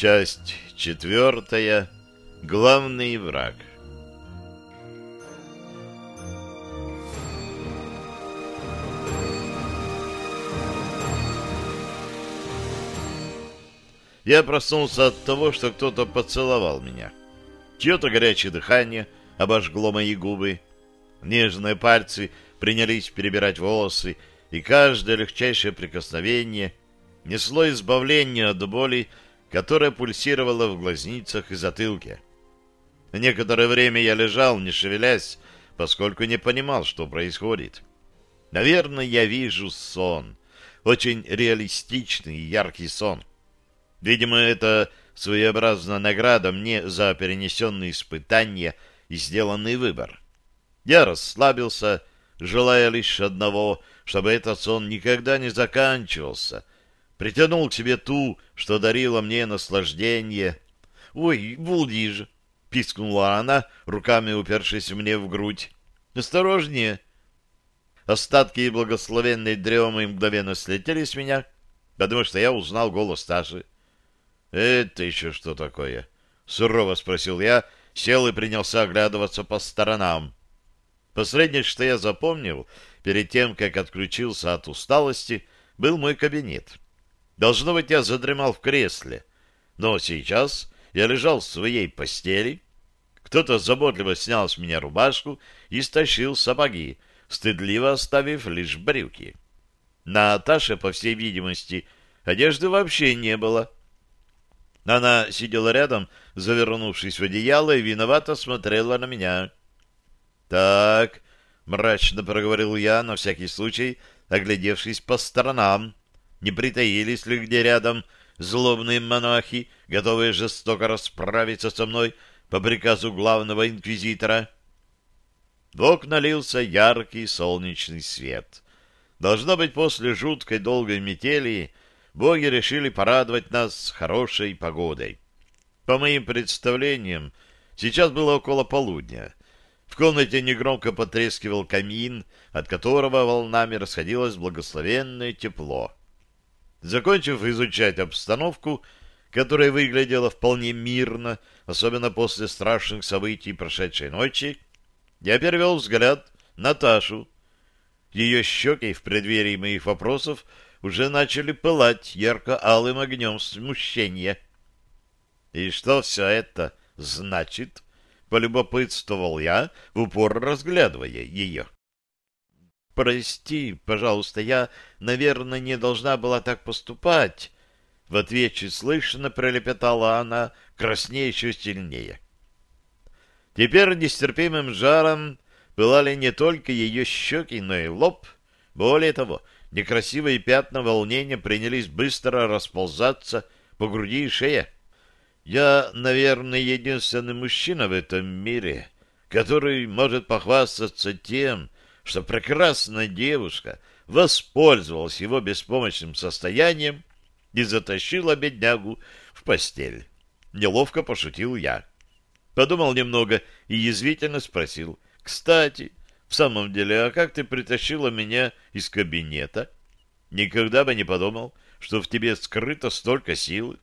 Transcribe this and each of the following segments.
Часть четвертая. Главный враг. Я проснулся от того, что кто-то поцеловал меня. Чье-то горячее дыхание обожгло мои губы. Нежные пальцы принялись перебирать волосы, и каждое легчайшее прикосновение несло избавление от боли, которая пульсировала в глазницах и затылке. Некоторое время я лежал, не шевелясь, поскольку не понимал, что происходит. Наверное, я вижу сон. Очень реалистичный и яркий сон. Видимо, это своеобразная награда мне за перенесенные испытания и сделанный выбор. Я расслабился, желая лишь одного, чтобы этот сон никогда не заканчивался. Притянул к себе ту, что дарила мне наслаждение. «Ой, Булдиж!» — пискнула она, руками упершись мне в грудь. «Осторожнее!» Остатки благословенной дремы мгновенно слетели с меня, потому что я узнал голос Таши. «Это еще что такое?» — сурово спросил я, сел и принялся оглядываться по сторонам. Последнее, что я запомнил, перед тем, как отключился от усталости, был мой кабинет. Должно быть, я задремал в кресле. Но сейчас я лежал в своей постели. Кто-то заботливо снял с меня рубашку и стащил сапоги, стыдливо оставив лишь брюки. На Таше, по всей видимости, одежды вообще не было. Она сидела рядом, завернувшись в одеяло, и виновато смотрела на меня. «Так», — мрачно проговорил я, на всякий случай, оглядевшись по сторонам, не притаились ли где рядом злобные монахи, готовые жестоко расправиться со мной по приказу главного инквизитора. В окна лился яркий солнечный свет. Должно быть, после жуткой долгой метели боги решили порадовать нас хорошей погодой. По моим представлениям, сейчас было около полудня. В комнате негромко потрескивал камин, от которого волнами расходилось благословенное тепло. Закончив изучать обстановку, которая выглядела вполне мирно, особенно после страшных событий прошедшей ночи, я перевел взгляд на Ташу. Ее щеки в преддверии моих вопросов уже начали пылать ярко-алым огнем смущения. «И что все это значит?» — полюбопытствовал я, в упор разглядывая ее. «Прости, пожалуйста, я, наверное, не должна была так поступать». В ответ чуть слышно пролепетала она, краснее еще сильнее. Теперь нестерпимым жаром пылали не только ее щеки, но и лоб. Более того, некрасивые пятна волнения принялись быстро расползаться по груди и шее. Я, наверное, единственный мужчина в этом мире, который может похвастаться тем, что прекрасная девушка воспользовалась его беспомощным состоянием и затащила беднягу в постель. Неловко пошутил я. Подумал немного и язвительно спросил. «Кстати, в самом деле, а как ты притащила меня из кабинета? Никогда бы не подумал, что в тебе скрыто столько силы».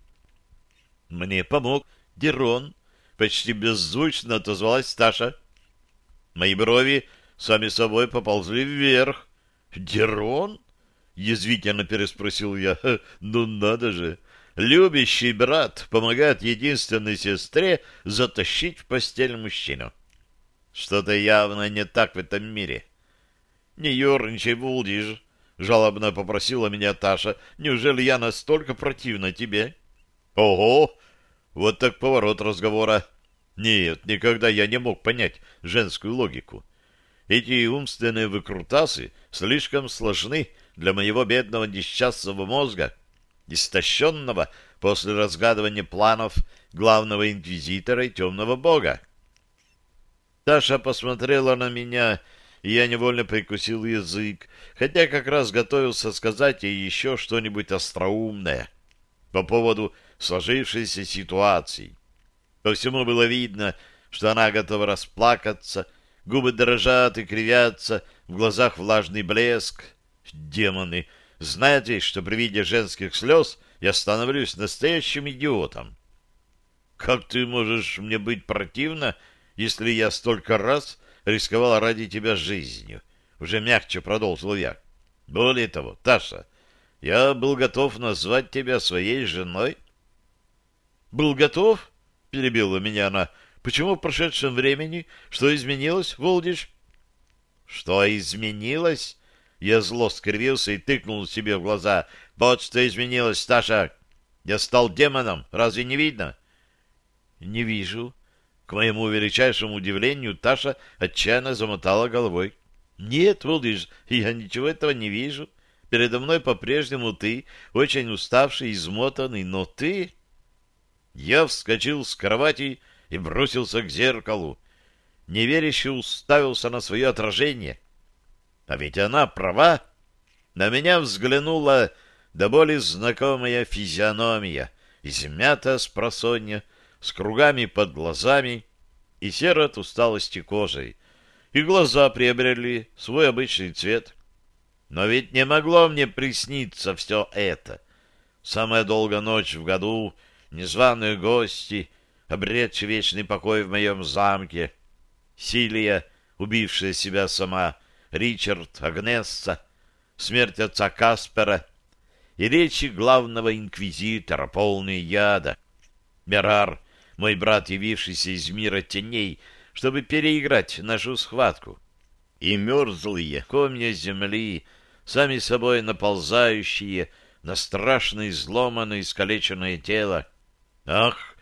«Мне помог Дерон», — почти беззвучно отозвалась Таша. Мои брови сами собой поползли вверх. «Дерон?» — язвительно переспросил я. «Ну надо же! Любящий брат помогает единственной сестре затащить в постель мужчину. Что-то явно не так в этом мире». «Не ерничай, Булдиж!» — жалобно попросила меня Таша. «Неужели я настолько противна тебе?» «Ого! Вот так поворот разговора!» Нет, никогда я не мог понять женскую логику. Эти умственные выкрутасы слишком сложны для моего бедного несчастного мозга, истощенного после разгадывания планов главного инквизитора и темного бога. Таша посмотрела на меня, и я невольно прикусил язык, хотя как раз готовился сказать ей еще что-нибудь остроумное по поводу сложившейся ситуации. По всему было видно, что она готова расплакаться, Губы дрожат и кривятся, в глазах влажный блеск. Демоны! Знаете, что при виде женских слез я становлюсь настоящим идиотом. Как ты можешь мне быть противна, если я столько раз рисковал ради тебя жизнью? Уже мягче продолжил я. Более того, Таша, я был готов назвать тебя своей женой. Был готов? Перебила меня она. Почему в прошедшем времени? Что изменилось, Волдиш? Что изменилось? Я зло скривился и тыкнул себе в глаза. Вот что изменилось, Таша. Я стал демоном, разве не видно? Не вижу. К моему величайшему удивлению, Таша отчаянно замотала головой. Нет, Волдиш, я ничего этого не вижу. Передо мной по-прежнему ты, очень уставший, измотанный, но ты... Я вскочил с кровати и бросился к зеркалу. Неверяще уставился на свое отражение. А ведь она права. На меня взглянула до боли знакомая физиономия, измята с просонья, с кругами под глазами и серо от усталости кожей, и глаза приобрели свой обычный цвет. Но ведь не могло мне присниться все это. Самая долгая ночь в году, незваные гости, обретшие вечный покой в моем замке, Силия, убившая себя сама, Ричард, Агнесса, смерть отца Каспера и речи главного инквизитора, полные яда. Мерар, мой брат, явившийся из мира теней, чтобы переиграть нашу схватку. И мерзлые комья земли, сами собой наползающие на страшно изломанное, искалеченное тело. Ах,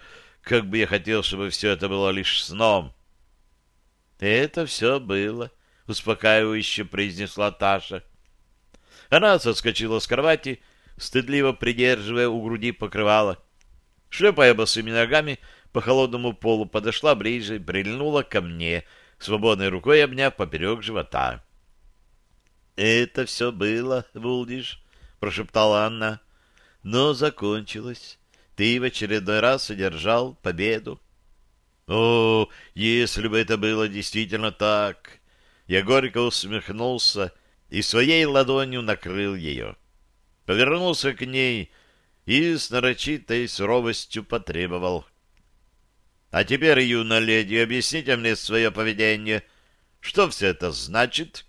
как бы я хотел, чтобы все это было лишь сном! Это все было, — успокаивающе произнесла Таша. Она соскочила с кровати, стыдливо придерживая у груди покрывало. Шлепая босыми ногами, по холодному полу подошла ближе, прильнула ко мне, свободной рукой обняв поперек живота. — Это все было, Вулдиш, — прошептала Анна, — но закончилось. Ты в очередной раз одержал победу. О, если бы это было действительно так! Я горько усмехнулся и своей ладонью накрыл ее. Повернулся к ней и с нарочитой суровостью потребовал. А теперь, юная леди, объясните мне свое поведение. Что все это значит?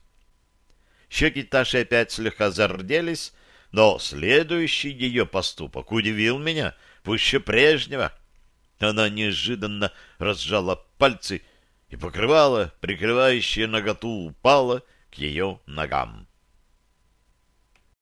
Щеки Таши опять слегка зарделись, но следующий ее поступок удивил меня пуще прежнего. Она неожиданно разжала пальцы, и покрывало, прикрывающее наготу, упало к ее ногам.